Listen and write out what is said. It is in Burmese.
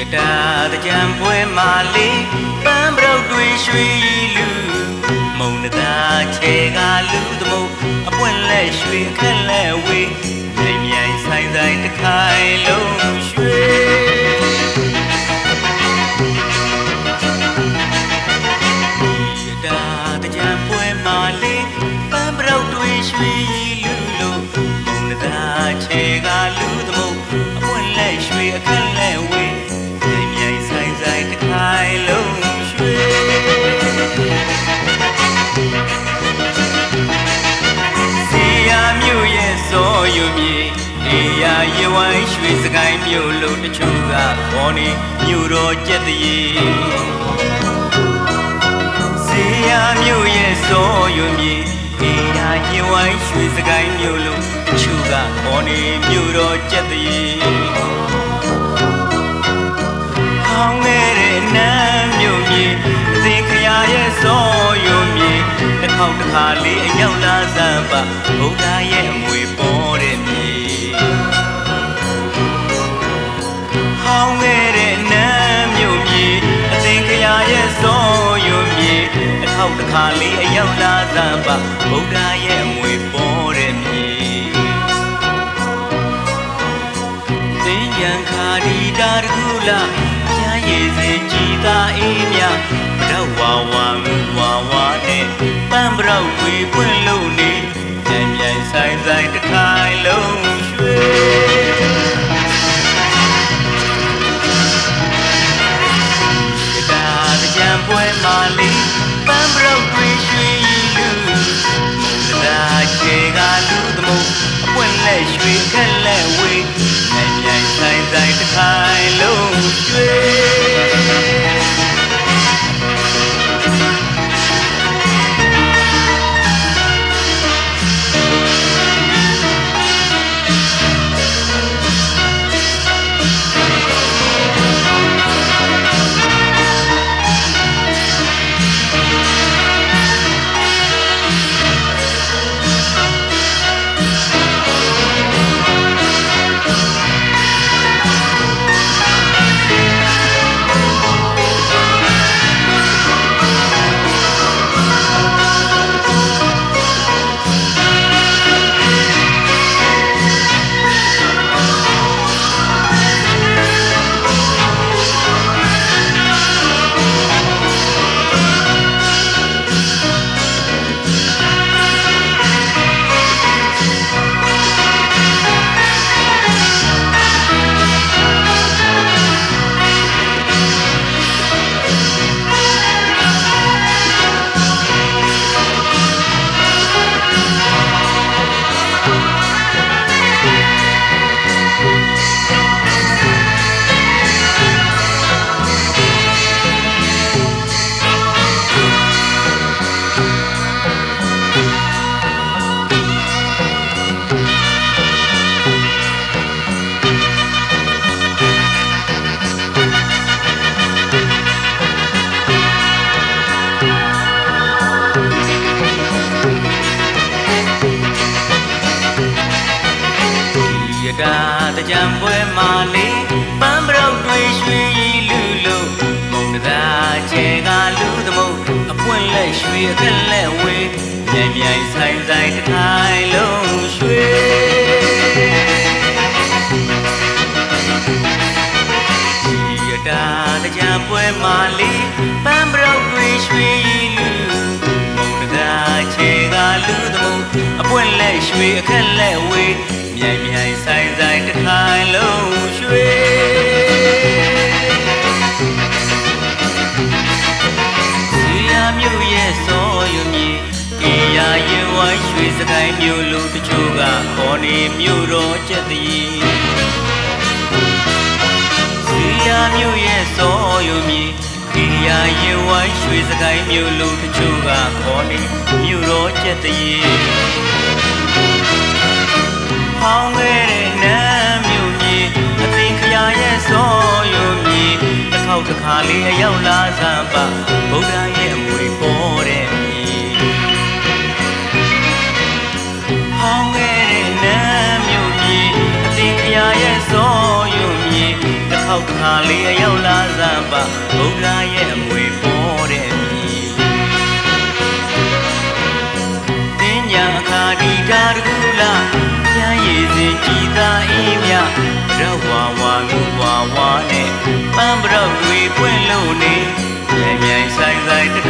ရတာတကြံပွဲမာလေးပန်းပရုတ်တွေရွှေလူမုံနသားချေကလူသမုတ်အပွင့်လက်ရွှေခက်လက်ဝေးမြိုင်မြိုင်ဆိုင်ဆိုင်တစ်ခိုင်လုံးရွှေဒီရတာတကြံပွဲမာလေးပန်းပရုတ်တွေရွှေ ကိုင်းမြို့လို့တချို့ကခေါ်နေမြို့တော်ကျက်တည်းစီယာမြို့ရဲ့စောယုံမြေနေရာရဝိုင်းရွှေစကိုင်းမြို့လို့တချို့ကခေါ်နေမြို့တော်ကျက်တည်းဟောင်းခဲ့တဲ့နန်းမြို့မြေအသင်ခရာရဲ့စောယုံမြေတစ်ခေါက်တစ်ခါလေးအရောက်လာစမ်းပါဘုရားရဲ့အမွေ ခေါက်တစ်ခါလေးအရောက်လာစမ်းပါဘုရားရဲ့အမွေပေါ်တဲ့မြေသင်ញံခါဒီတာတကူလာကျမ်းရည်စေကြည်သာအေးမြပရဝါဝါငူဝါဝါနဲ့ပန်းပရောက်ဝေပွင့်လို့နေကြံမြိုင်ဆိုင်ဆိုင်တစ်ခိုင်လုံး လက်ရွှေခက်လက်ဝေးမြိုင်မြိုင်ဆိုင်ဆိုင်တစ်ခိုင်လုံးရွှေ ကြံပွဲမာလေးပန်းပရောက်တွေရွှေလူလို့မုံသာချေကလူသမုတ်အပွင့်လက်ရွှေအခက်လက်ဝေးမြိုင်မြိုင်ဆိုင်ဆိုင်တစ်ခိုင်လုံး ရွှေအခက်လက်ဝေးမြိုင်မြိုင်ဆိုင်ဆိုင်တစ်ခိုင်လုံးရွှေစီယာမြို့ရဲ့စောယုံမြေအေယာရင်ဝိုင်းရွှေစကိုင်းမြို့လူတချို့ကခေါ်နေမြို့တော်ကျက်သည်စီယာမြို့ရဲ့စောယုံမြေအေယာရင်ဝိုင်းရွှေစကိုင်းမြို့လူတချို့ကခေါ်နေမြို့တော်ကျက်သည် နောက်တစ်ခါလေးအရောက်လာစမ်းပါဗုဒ္ဓရဲ့အမွေပေါ်တဲ့မြေဟောင်းခဲ့တဲ့နမ်းမြို့ကြီးအသင်ပြရဲ့စောရုံမြေတစ်ခေါက်တစ်ခါလေးအရောက်လာစမ်းပါဗုဒ္ဓရဲ့အမွေပေါ်တဲ့မြေသင်ညာခါဒီတာတကူလာပြန်ရည်စင်ကြည်သာအေးမြတော့ဝါဝါငူ ပန်းပရောက်တွေပွင့်လို့နေမြိုင်မြိုင်ဆိုင်ဆိုင်တခါ